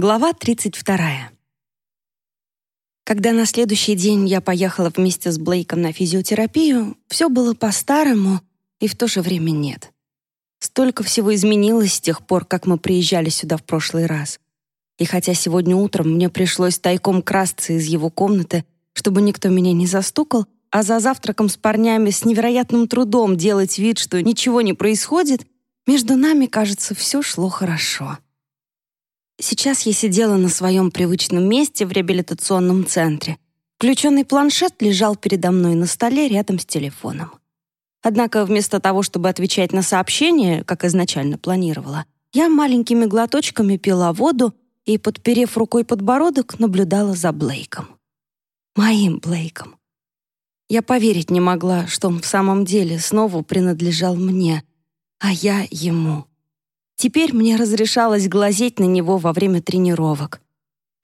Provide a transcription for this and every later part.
Глава 32. Когда на следующий день я поехала вместе с Блейком на физиотерапию, все было по-старому и в то же время нет. Столько всего изменилось с тех пор, как мы приезжали сюда в прошлый раз. И хотя сегодня утром мне пришлось тайком красться из его комнаты, чтобы никто меня не застукал, а за завтраком с парнями с невероятным трудом делать вид, что ничего не происходит, между нами, кажется, все шло хорошо. Сейчас я сидела на своем привычном месте в реабилитационном центре. Включенный планшет лежал передо мной на столе рядом с телефоном. Однако вместо того, чтобы отвечать на сообщения, как изначально планировала, я маленькими глоточками пила воду и, подперев рукой подбородок, наблюдала за Блейком. Моим Блейком. Я поверить не могла, что он в самом деле снова принадлежал мне, а я ему. Теперь мне разрешалось глазеть на него во время тренировок.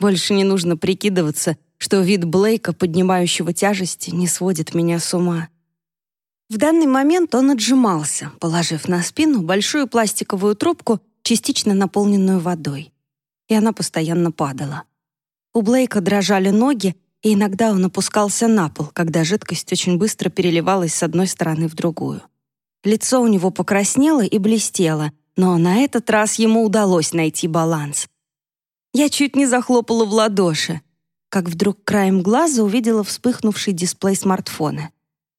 Больше не нужно прикидываться, что вид Блейка, поднимающего тяжести, не сводит меня с ума. В данный момент он отжимался, положив на спину большую пластиковую трубку, частично наполненную водой. И она постоянно падала. У Блейка дрожали ноги, и иногда он опускался на пол, когда жидкость очень быстро переливалась с одной стороны в другую. Лицо у него покраснело и блестело — но на этот раз ему удалось найти баланс. Я чуть не захлопала в ладоши, как вдруг краем глаза увидела вспыхнувший дисплей смартфона.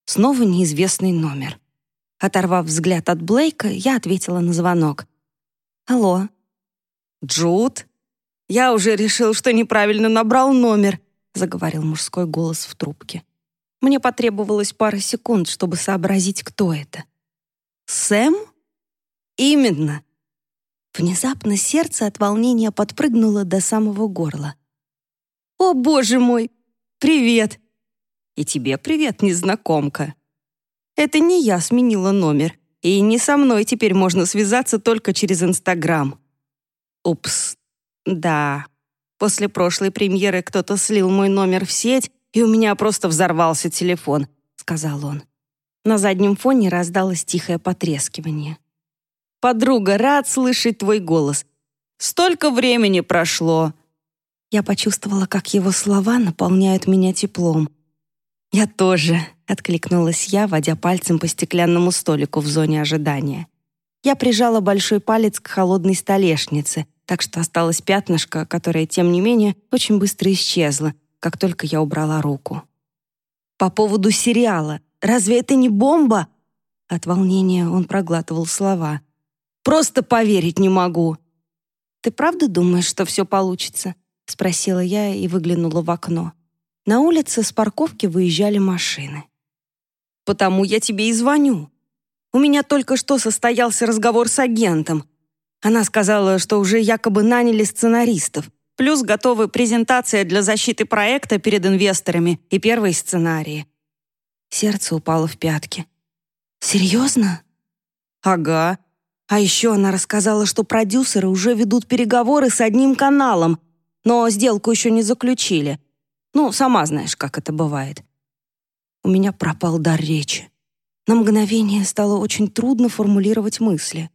Снова неизвестный номер. Оторвав взгляд от Блейка, я ответила на звонок. «Алло?» «Джуд?» «Я уже решил, что неправильно набрал номер», заговорил мужской голос в трубке. Мне потребовалось пара секунд, чтобы сообразить, кто это. «Сэм?» «Именно!» Внезапно сердце от волнения подпрыгнуло до самого горла. «О, боже мой! Привет!» «И тебе привет, незнакомка!» «Это не я сменила номер, и не со мной теперь можно связаться только через Инстаграм». «Упс, да. После прошлой премьеры кто-то слил мой номер в сеть, и у меня просто взорвался телефон», — сказал он. На заднем фоне раздалось тихое потрескивание. Подруга, рад слышать твой голос. Столько времени прошло. Я почувствовала, как его слова наполняют меня теплом. Я тоже, откликнулась я, водя пальцем по стеклянному столику в зоне ожидания. Я прижала большой палец к холодной столешнице, так что осталось пятнышко, которое, тем не менее, очень быстро исчезло, как только я убрала руку. «По поводу сериала. Разве это не бомба?» От волнения он проглатывал слова. Просто поверить не могу». «Ты правда думаешь, что все получится?» — спросила я и выглянула в окно. На улице с парковки выезжали машины. «Потому я тебе и звоню. У меня только что состоялся разговор с агентом. Она сказала, что уже якобы наняли сценаристов, плюс готовы презентация для защиты проекта перед инвесторами и первые сценарии». Сердце упало в пятки. «Серьезно?» «Ага. А еще она рассказала, что продюсеры уже ведут переговоры с одним каналом, но сделку еще не заключили. Ну, сама знаешь, как это бывает. У меня пропал дар речи. На мгновение стало очень трудно формулировать мысли.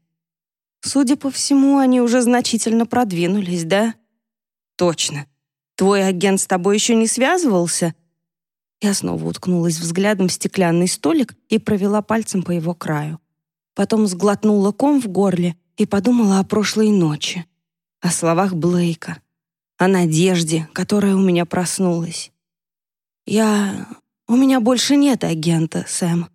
Судя по всему, они уже значительно продвинулись, да? Точно. Твой агент с тобой еще не связывался? Я снова уткнулась взглядом в стеклянный столик и провела пальцем по его краю потом сглотнула ком в горле и подумала о прошлой ночи, о словах Блейка, о надежде, которая у меня проснулась. «Я... У меня больше нет агента, Сэм.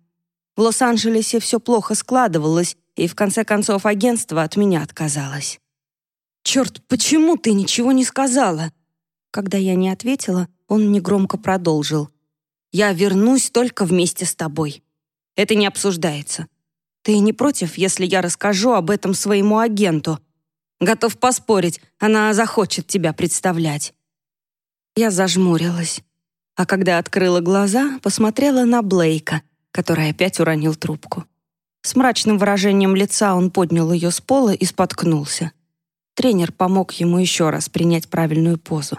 В Лос-Анджелесе все плохо складывалось, и в конце концов агентство от меня отказалось. «Черт, почему ты ничего не сказала?» Когда я не ответила, он негромко продолжил. «Я вернусь только вместе с тобой. Это не обсуждается. Ты не против, если я расскажу об этом своему агенту? Готов поспорить, она захочет тебя представлять». Я зажмурилась. А когда открыла глаза, посмотрела на Блейка, который опять уронил трубку. С мрачным выражением лица он поднял ее с пола и споткнулся. Тренер помог ему еще раз принять правильную позу.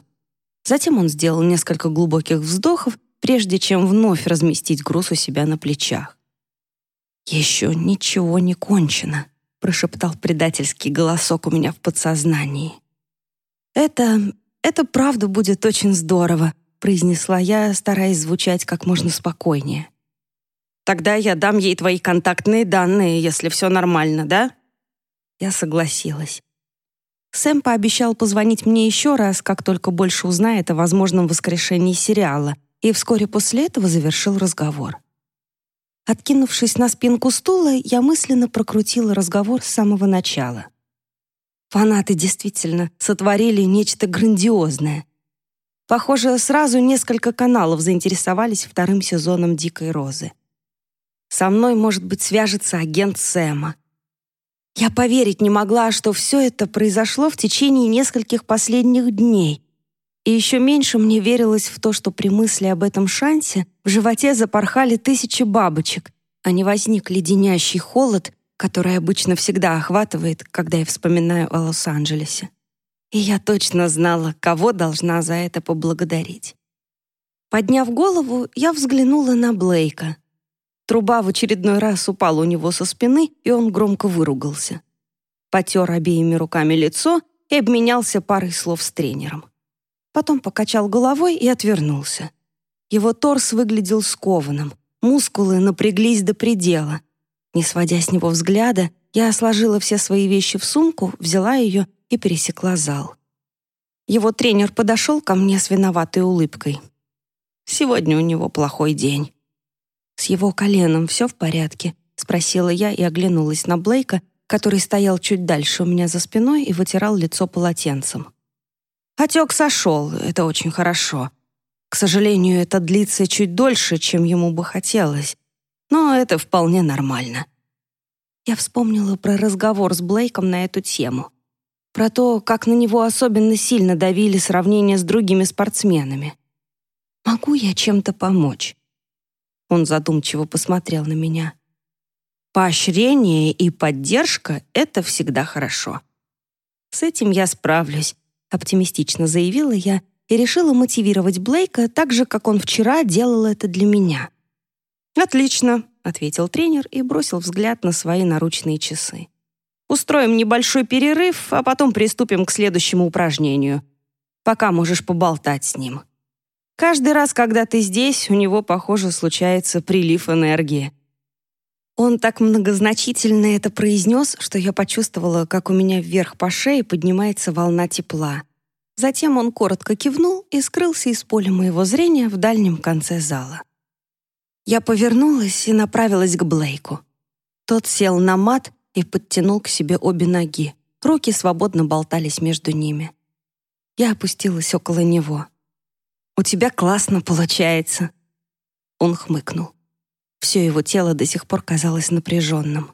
Затем он сделал несколько глубоких вздохов, прежде чем вновь разместить груз у себя на плечах. «Еще ничего не кончено», — прошептал предательский голосок у меня в подсознании. «Это... это правда будет очень здорово», произнесла я, стараясь звучать как можно спокойнее. «Тогда я дам ей твои контактные данные, если все нормально, да?» Я согласилась. Сэм пообещал позвонить мне еще раз, как только больше узнает о возможном воскрешении сериала, и вскоре после этого завершил разговор. Откинувшись на спинку стула, я мысленно прокрутила разговор с самого начала. Фанаты действительно сотворили нечто грандиозное. Похоже, сразу несколько каналов заинтересовались вторым сезоном «Дикой розы». Со мной, может быть, свяжется агент Сэма. Я поверить не могла, что все это произошло в течение нескольких последних дней. И еще меньше мне верилось в то, что при мысли об этом шансе в животе запорхали тысячи бабочек, а не возник леденящий холод, который обычно всегда охватывает, когда я вспоминаю о Лос-Анджелесе. И я точно знала, кого должна за это поблагодарить. Подняв голову, я взглянула на Блейка. Труба в очередной раз упала у него со спины, и он громко выругался. Потер обеими руками лицо и обменялся парой слов с тренером. Потом покачал головой и отвернулся. Его торс выглядел скованным, мускулы напряглись до предела, не сводя с него взгляда, я сложила все свои вещи в сумку, взяла ее и пересекла зал. Его тренер подошел ко мне с виноватой улыбкой. Сегодня у него плохой день. «С его коленом все в порядке?» — спросила я и оглянулась на Блейка, который стоял чуть дальше у меня за спиной и вытирал лицо полотенцем. Отек сошел, это очень хорошо. К сожалению, это длится чуть дольше, чем ему бы хотелось но это вполне нормально. Я вспомнила про разговор с Блейком на эту тему. Про то, как на него особенно сильно давили сравнения с другими спортсменами. «Могу я чем-то помочь?» Он задумчиво посмотрел на меня. «Поощрение и поддержка — это всегда хорошо. С этим я справлюсь», — оптимистично заявила я и решила мотивировать Блейка так же, как он вчера делал это для меня. «Отлично», — ответил тренер и бросил взгляд на свои наручные часы. «Устроим небольшой перерыв, а потом приступим к следующему упражнению. Пока можешь поболтать с ним. Каждый раз, когда ты здесь, у него, похоже, случается прилив энергии». Он так многозначительно это произнес, что я почувствовала, как у меня вверх по шее поднимается волна тепла. Затем он коротко кивнул и скрылся из поля моего зрения в дальнем конце зала. Я повернулась и направилась к Блейку. Тот сел на мат и подтянул к себе обе ноги. Руки свободно болтались между ними. Я опустилась около него. «У тебя классно получается». Он хмыкнул. Все его тело до сих пор казалось напряженным.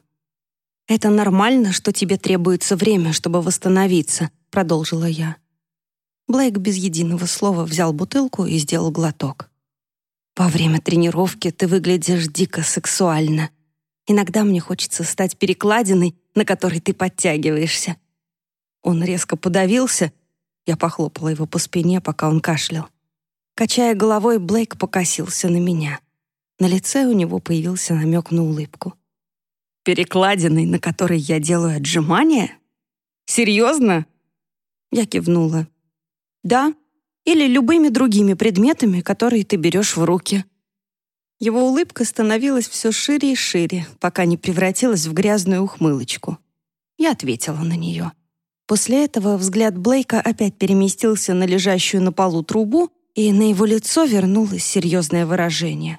«Это нормально, что тебе требуется время, чтобы восстановиться», — продолжила я. Блейк без единого слова взял бутылку и сделал глоток. Во время тренировки ты выглядишь дико сексуально. Иногда мне хочется стать перекладиной, на которой ты подтягиваешься». Он резко подавился. Я похлопала его по спине, пока он кашлял. Качая головой, Блейк покосился на меня. На лице у него появился намек на улыбку. «Перекладиной, на которой я делаю отжимания? Серьезно?» Я кивнула. «Да, или любыми другими предметами, которые ты берешь в руки». Его улыбка становилась все шире и шире, пока не превратилась в грязную ухмылочку. Я ответила на нее. После этого взгляд Блейка опять переместился на лежащую на полу трубу, и на его лицо вернулось серьезное выражение.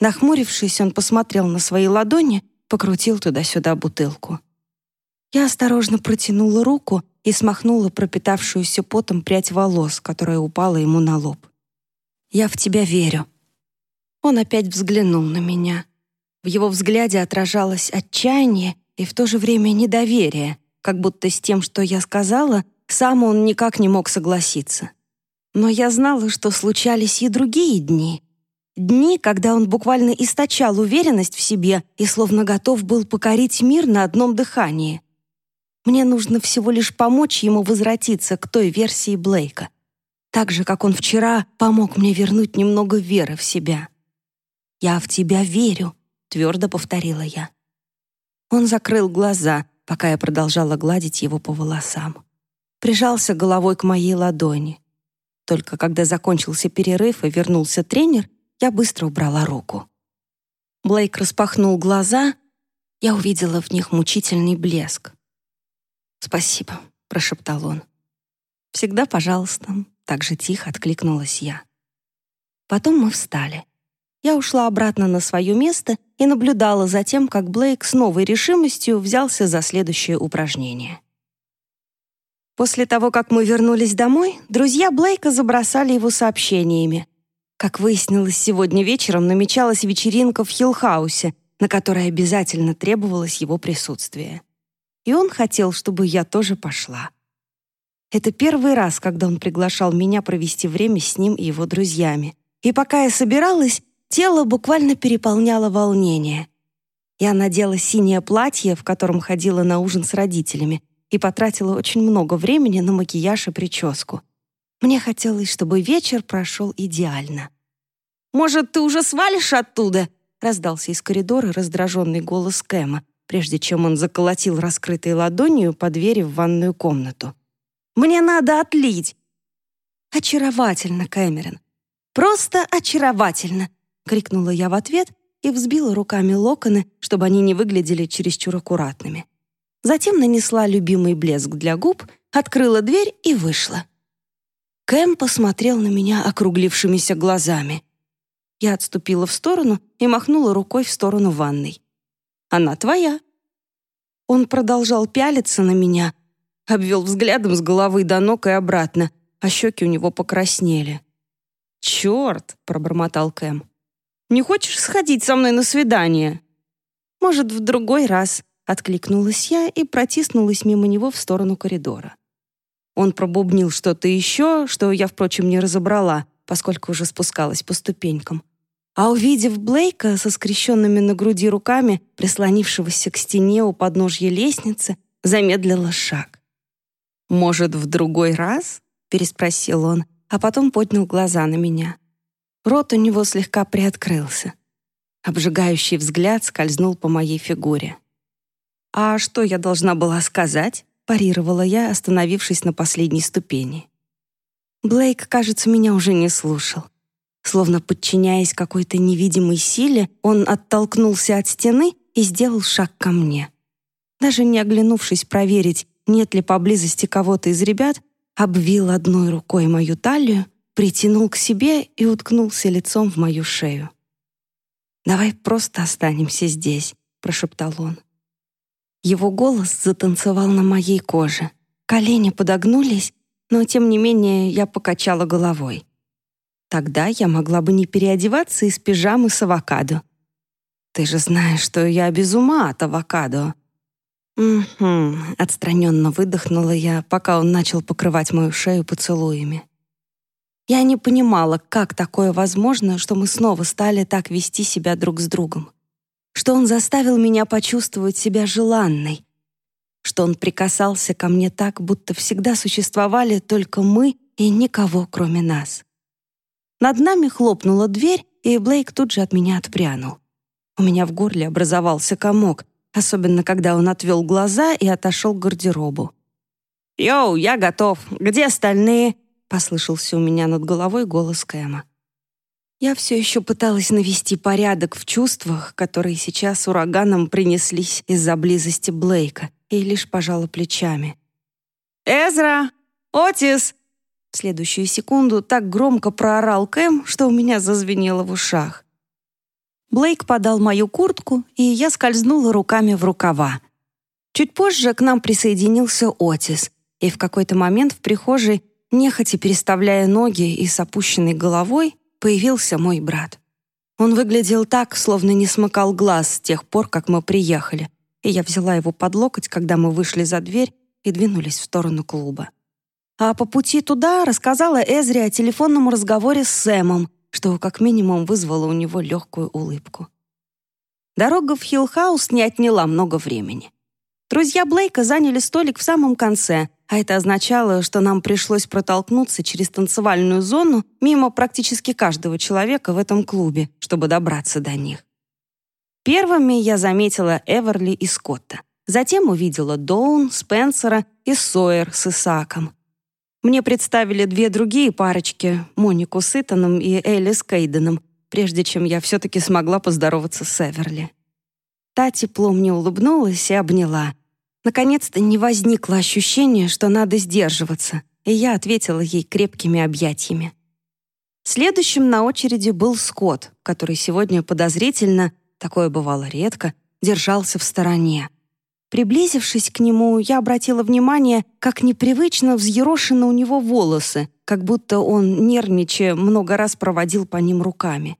Нахмурившись, он посмотрел на свои ладони, покрутил туда-сюда бутылку. Я осторожно протянула руку и смахнула пропитавшуюся потом прядь волос, которая упала ему на лоб. «Я в тебя верю». Он опять взглянул на меня. В его взгляде отражалось отчаяние и в то же время недоверие, как будто с тем, что я сказала, сам он никак не мог согласиться. Но я знала, что случались и другие дни. Дни, когда он буквально источал уверенность в себе и словно готов был покорить мир на одном дыхании — мне нужно всего лишь помочь ему возвратиться к той версии Блейка. Так же, как он вчера помог мне вернуть немного веры в себя. «Я в тебя верю», — твердо повторила я. Он закрыл глаза, пока я продолжала гладить его по волосам. прижался головой к моей ладони. Только когда закончился перерыв и вернулся тренер, я быстро убрала руку. Блейк распахнул глаза, я увидела в них мучительный блеск. «Спасибо», — прошептал он. «Всегда пожалуйста», — так же тихо откликнулась я. Потом мы встали. Я ушла обратно на свое место и наблюдала за тем, как Блейк с новой решимостью взялся за следующее упражнение. После того, как мы вернулись домой, друзья Блейка забросали его сообщениями. Как выяснилось, сегодня вечером намечалась вечеринка в Хиллхаусе, на которой обязательно требовалось его присутствие. И он хотел, чтобы я тоже пошла. Это первый раз, когда он приглашал меня провести время с ним и его друзьями. И пока я собиралась, тело буквально переполняло волнение. Я надела синее платье, в котором ходила на ужин с родителями, и потратила очень много времени на макияж и прическу. Мне хотелось, чтобы вечер прошел идеально. «Может, ты уже свалишь оттуда?» — раздался из коридора раздраженный голос Кэма, прежде чем он заколотил раскрытой ладонью по двери в ванную комнату. «Мне надо отлить!» «Очаровательно, Кэмерон! Просто очаровательно!» — крикнула я в ответ и взбила руками локоны, чтобы они не выглядели чересчур аккуратными. Затем нанесла любимый блеск для губ, открыла дверь и вышла. Кэм посмотрел на меня округлившимися глазами. Я отступила в сторону и махнула рукой в сторону ванной. «Она твоя». Он продолжал пялиться на меня, обвел взглядом с головы до ног и обратно, а щеки у него покраснели. «Черт!» — пробормотал Кэм. «Не хочешь сходить со мной на свидание?» «Может, в другой раз», Откликнулась я и протиснулась мимо него в сторону коридора. Он пробубнил что-то еще, что я, впрочем, не разобрала, поскольку уже спускалась по ступенькам. А увидев Блейка со скрещенными на груди руками, прислонившегося к стене у подножья лестницы, замедлила шаг. «Может, в другой раз?» — переспросил он, а потом поднял глаза на меня. Рот у него слегка приоткрылся. Обжигающий взгляд скользнул по моей фигуре. «А что я должна была сказать?» — парировала я, остановившись на последней ступени. Блейк, кажется, меня уже не слушал. Словно подчиняясь какой-то невидимой силе, он оттолкнулся от стены и сделал шаг ко мне. Даже не оглянувшись проверить, нет ли поблизости кого-то из ребят, обвил одной рукой мою талию, притянул к себе и уткнулся лицом в мою шею. «Давай просто останемся здесь», — прошептал он. Его голос затанцевал на моей коже. Колени подогнулись, но тем не менее я покачала головой. Тогда я могла бы не переодеваться из пижамы с авокадо. Ты же знаешь, что я без ума от авокадо. «Угу», — отстраненно выдохнула я, пока он начал покрывать мою шею поцелуями. Я не понимала, как такое возможно, что мы снова стали так вести себя друг с другом что он заставил меня почувствовать себя желанной, что он прикасался ко мне так, будто всегда существовали только мы и никого, кроме нас. Над нами хлопнула дверь, и Блейк тут же от меня отпрянул. У меня в горле образовался комок, особенно когда он отвел глаза и отошел к гардеробу. «Йоу, я готов. Где остальные?» — послышался у меня над головой голос Кэма. Я все еще пыталась навести порядок в чувствах, которые сейчас ураганом принеслись из-за близости Блейка, и лишь пожала плечами. «Эзра! Отис!» В следующую секунду так громко проорал Кэм, что у меня зазвенело в ушах. Блейк подал мою куртку, и я скользнула руками в рукава. Чуть позже к нам присоединился Отис, и в какой-то момент в прихожей, нехотя переставляя ноги и с опущенной головой, появился мой брат. Он выглядел так, словно не смыкал глаз с тех пор, как мы приехали, и я взяла его под локоть, когда мы вышли за дверь и двинулись в сторону клуба. А по пути туда рассказала Эзри о телефонном разговоре с Сэмом, что как минимум вызвало у него легкую улыбку. Дорога в Хиллхаус не отняла много времени. Друзья Блейка заняли столик в самом конце, а это означало, что нам пришлось протолкнуться через танцевальную зону мимо практически каждого человека в этом клубе, чтобы добраться до них. Первыми я заметила Эверли и Скотта. Затем увидела Доун, Спенсера и Сойер с Исаком. Мне представили две другие парочки, Монику с Итаном и Элли с Кейденом, прежде чем я все-таки смогла поздороваться с Эверли. Та тепло мне улыбнулась и обняла. Наконец-то не возникло ощущения, что надо сдерживаться, и я ответила ей крепкими объятиями. Следующим на очереди был Скотт, который сегодня подозрительно, такое бывало редко, держался в стороне. Приблизившись к нему, я обратила внимание, как непривычно взъерошены у него волосы, как будто он, нервничая, много раз проводил по ним руками.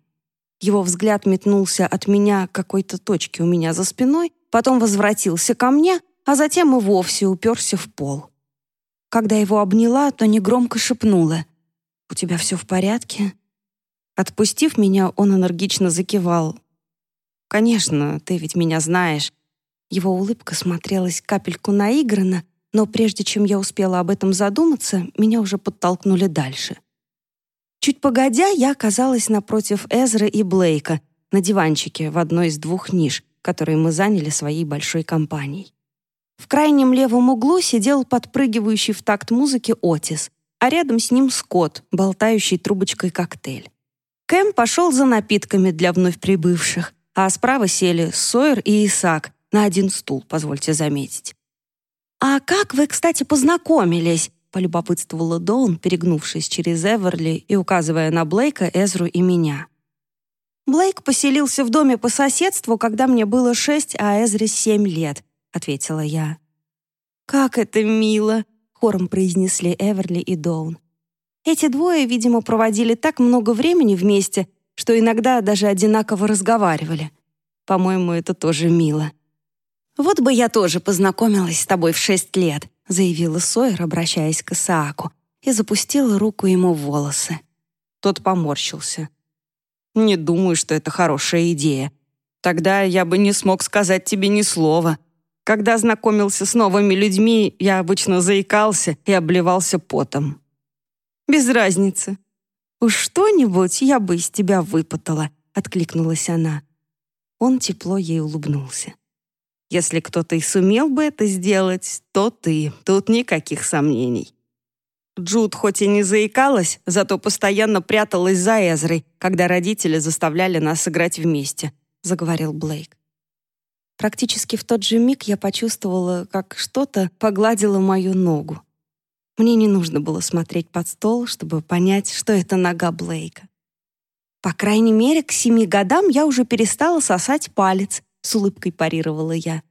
Его взгляд метнулся от меня к какой-то точке у меня за спиной, потом возвратился ко мне, а затем и вовсе уперся в пол. Когда его обняла, то негромко шепнула «У тебя все в порядке?» Отпустив меня, он энергично закивал. «Конечно, ты ведь меня знаешь». Его улыбка смотрелась капельку наигранно, но прежде чем я успела об этом задуматься, меня уже подтолкнули дальше. Чуть погодя, я оказалась напротив Эзры и Блейка на диванчике в одной из двух ниш, которые мы заняли своей большой компанией. В крайнем левом углу сидел подпрыгивающий в такт музыки Отис, а рядом с ним Скотт, болтающий трубочкой коктейль. Кэм пошел за напитками для вновь прибывших, а справа сели Сойер и Исаак на один стул, позвольте заметить. «А как вы, кстати, познакомились?» — полюбопытствовала Доун, перегнувшись через Эверли и указывая на Блейка, Эзру и меня. «Блейк поселился в доме по соседству, когда мне было шесть, а Эзре семь лет», — ответила я. «Как это мило!» — хором произнесли Эверли и Доун. Эти двое, видимо, проводили так много времени вместе, что иногда даже одинаково разговаривали. По-моему, это тоже мило. «Вот бы я тоже познакомилась с тобой в шесть лет», заявила Сойер, обращаясь к Исааку, и запустила руку ему в волосы. Тот поморщился. «Не думаю, что это хорошая идея. Тогда я бы не смог сказать тебе ни слова», когда знакомился с новыми людьми, я обычно заикался и обливался потом. Без разницы. Уж что-нибудь я бы из тебя выпытала, откликнулась она. Он тепло ей улыбнулся. Если кто-то и сумел бы это сделать, то ты. Тут никаких сомнений. Джуд хоть и не заикалась, зато постоянно пряталась за Эзрой, когда родители заставляли нас играть вместе, заговорил Блейк. Практически в тот же миг я почувствовала, как что-то погладило мою ногу. Мне не нужно было смотреть под стол, чтобы понять, что это нога Блейка. По крайней мере, к семи годам я уже перестала сосать палец, с улыбкой парировала я.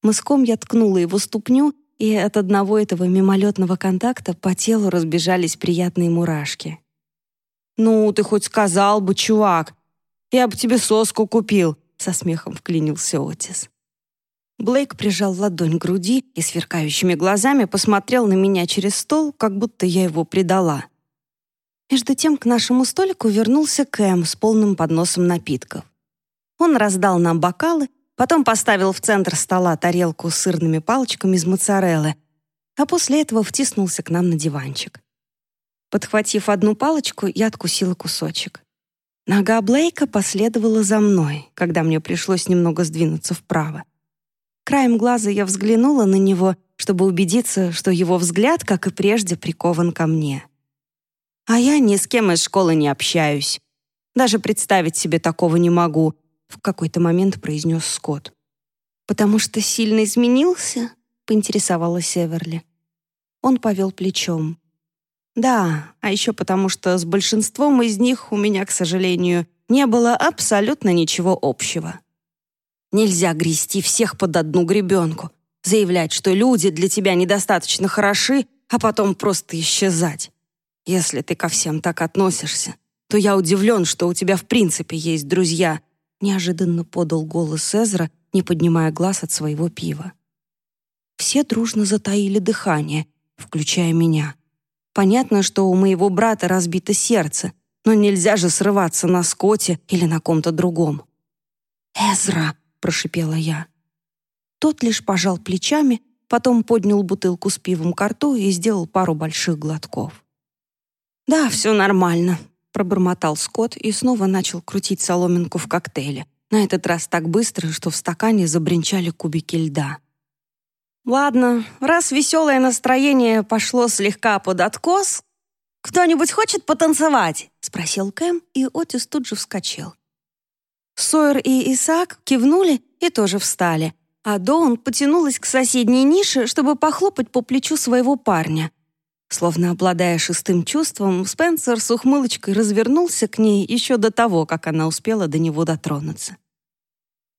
Мыском я ткнула его ступню, и от одного этого мимолетного контакта по телу разбежались приятные мурашки. «Ну, ты хоть сказал бы, чувак! Я бы тебе соску купил!» со смехом вклинился Отис. Блейк прижал ладонь к груди и сверкающими глазами посмотрел на меня через стол, как будто я его предала. Между тем к нашему столику вернулся Кэм с полным подносом напитков. Он раздал нам бокалы, потом поставил в центр стола тарелку с сырными палочками из моцареллы, а после этого втиснулся к нам на диванчик. Подхватив одну палочку, я откусила кусочек. Нога Блейка последовала за мной, когда мне пришлось немного сдвинуться вправо. Краем глаза я взглянула на него, чтобы убедиться, что его взгляд, как и прежде, прикован ко мне. А я ни с кем из школы не общаюсь. Даже представить себе такого не могу, в какой-то момент произнес Скотт. «Потому что сильно изменился?» — поинтересовалась Эверли. Он повел плечом. «Да, а еще потому что с большинством из них у меня, к сожалению, не было абсолютно ничего общего. Нельзя грести всех под одну гребенку, заявлять, что люди для тебя недостаточно хороши, а потом просто исчезать. Если ты ко всем так относишься, то я удивлен, что у тебя в принципе есть друзья», неожиданно подал голос Эзра, не поднимая глаз от своего пива. Все дружно затаили дыхание, включая меня. Понятно, что у моего брата разбито сердце, но нельзя же срываться на Скотте или на ком-то другом. «Эзра!» Прошипела я. Тот лишь пожал плечами, потом поднял бутылку с пивом к рту и сделал пару больших глотков. «Да, все нормально», — пробормотал Скотт и снова начал крутить соломинку в коктейле, на этот раз так быстро, что в стакане забринчали кубики льда. Ладно, раз веселое настроение пошло слегка под откос, «Кто-нибудь хочет потанцевать?» — спросил Кэм, и Отис тут же вскочил. Сойер и Исаак кивнули и тоже встали, а Доун потянулась к соседней нише, чтобы похлопать по плечу своего парня. Словно обладая шестым чувством, Спенсер с ухмылочкой развернулся к ней еще до того, как она успела до него дотронуться.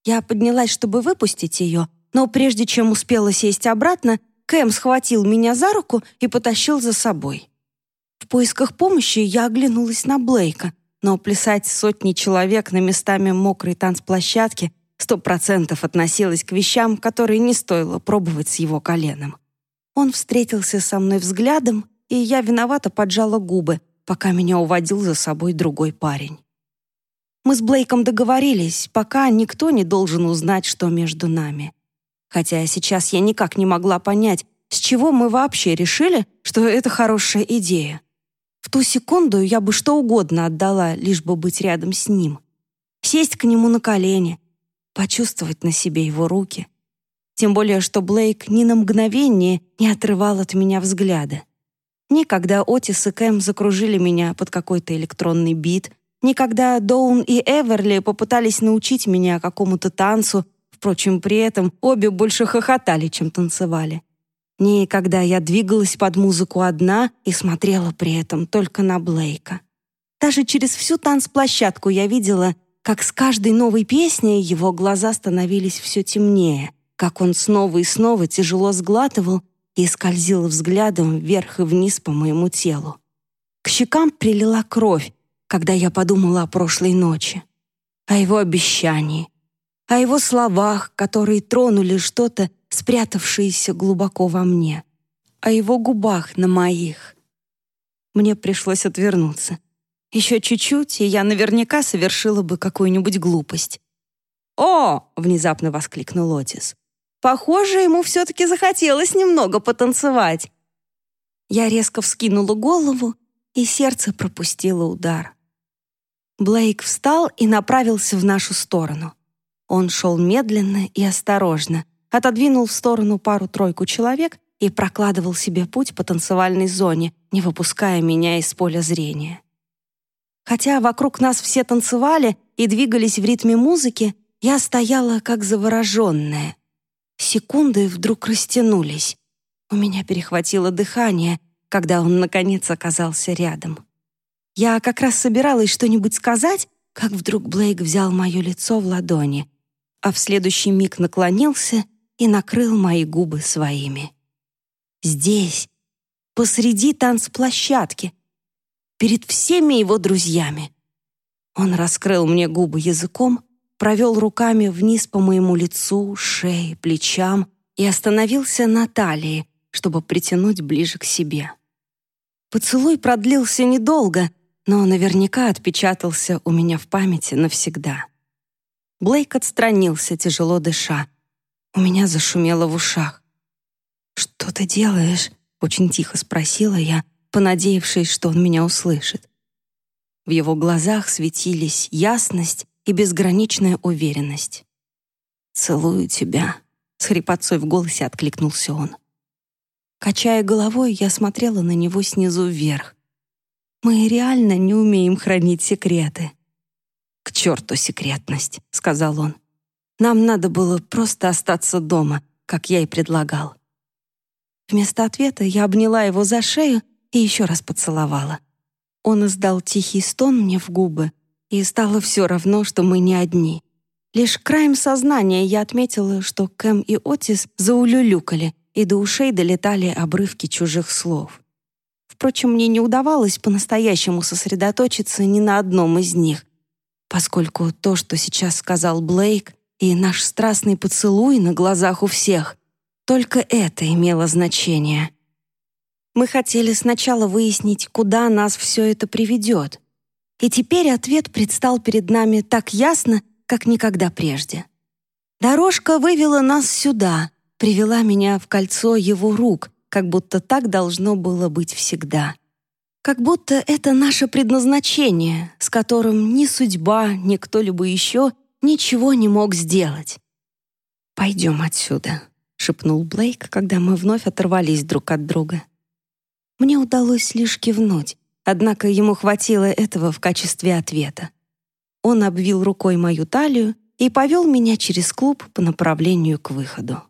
Я поднялась, чтобы выпустить ее, но прежде чем успела сесть обратно, Кэм схватил меня за руку и потащил за собой. В поисках помощи я оглянулась на Блейка, но плясать сотни человек на местами мокрой танцплощадки сто процентов относилось к вещам, которые не стоило пробовать с его коленом. Он встретился со мной взглядом, и я виновато поджала губы, пока меня уводил за собой другой парень. Мы с Блейком договорились, пока никто не должен узнать, что между нами. Хотя сейчас я никак не могла понять, с чего мы вообще решили, что это хорошая идея. В ту секунду я бы что угодно отдала, лишь бы быть рядом с ним. Сесть к нему на колени, почувствовать на себе его руки. Тем более, что Блейк ни на мгновение не отрывал от меня взгляда. Ни когда Отис и Кэм закружили меня под какой-то электронный бит, ни когда Доун и Эверли попытались научить меня какому-то танцу, впрочем, при этом обе больше хохотали, чем танцевали ни когда я двигалась под музыку одна и смотрела при этом только на Блейка. Даже через всю танцплощадку я видела, как с каждой новой песней его глаза становились все темнее, как он снова и снова тяжело сглатывал и скользил взглядом вверх и вниз по моему телу. К щекам прилила кровь, когда я подумала о прошлой ночи, о его обещании, о его словах, которые тронули что-то спрятавшиеся глубоко во мне, о его губах на моих. Мне пришлось отвернуться. Еще чуть-чуть, и я наверняка совершила бы какую-нибудь глупость. «О!» — внезапно воскликнул Отис. «Похоже, ему все-таки захотелось немного потанцевать». Я резко вскинула голову, и сердце пропустило удар. Блейк встал и направился в нашу сторону. Он шел медленно и осторожно, отодвинул в сторону пару-тройку человек и прокладывал себе путь по танцевальной зоне, не выпуская меня из поля зрения. Хотя вокруг нас все танцевали и двигались в ритме музыки, я стояла как завороженная. Секунды вдруг растянулись. У меня перехватило дыхание, когда он, наконец, оказался рядом. Я как раз собиралась что-нибудь сказать, как вдруг Блейк взял мое лицо в ладони, а в следующий миг наклонился и накрыл мои губы своими. Здесь, посреди танцплощадки, перед всеми его друзьями. Он раскрыл мне губы языком, провел руками вниз по моему лицу, шее, плечам и остановился на талии, чтобы притянуть ближе к себе. Поцелуй продлился недолго, но наверняка отпечатался у меня в памяти навсегда. Блейк отстранился, тяжело дыша, у меня зашумело в ушах. «Что ты делаешь?» — очень тихо спросила я, понадеявшись, что он меня услышит. В его глазах светились ясность и безграничная уверенность. «Целую тебя», — с хрипотцой в голосе откликнулся он. Качая головой, я смотрела на него снизу вверх. «Мы реально не умеем хранить секреты». «К черту секретность», — сказал он. Нам надо было просто остаться дома, как я и предлагал. Вместо ответа я обняла его за шею и еще раз поцеловала. Он издал тихий стон мне в губы, и стало все равно, что мы не одни. Лишь краем сознания я отметила, что Кэм и Отис заулюлюкали, и до ушей долетали обрывки чужих слов. Впрочем, мне не удавалось по-настоящему сосредоточиться ни на одном из них, поскольку то, что сейчас сказал Блейк, и наш страстный поцелуй на глазах у всех. Только это имело значение. Мы хотели сначала выяснить, куда нас все это приведет. И теперь ответ предстал перед нами так ясно, как никогда прежде. Дорожка вывела нас сюда, привела меня в кольцо его рук, как будто так должно было быть всегда. Как будто это наше предназначение, с которым ни судьба, ни кто-либо еще ничего не мог сделать. «Пойдем отсюда», — шепнул Блейк, когда мы вновь оторвались друг от друга. Мне удалось лишь кивнуть, однако ему хватило этого в качестве ответа. Он обвил рукой мою талию и повел меня через клуб по направлению к выходу.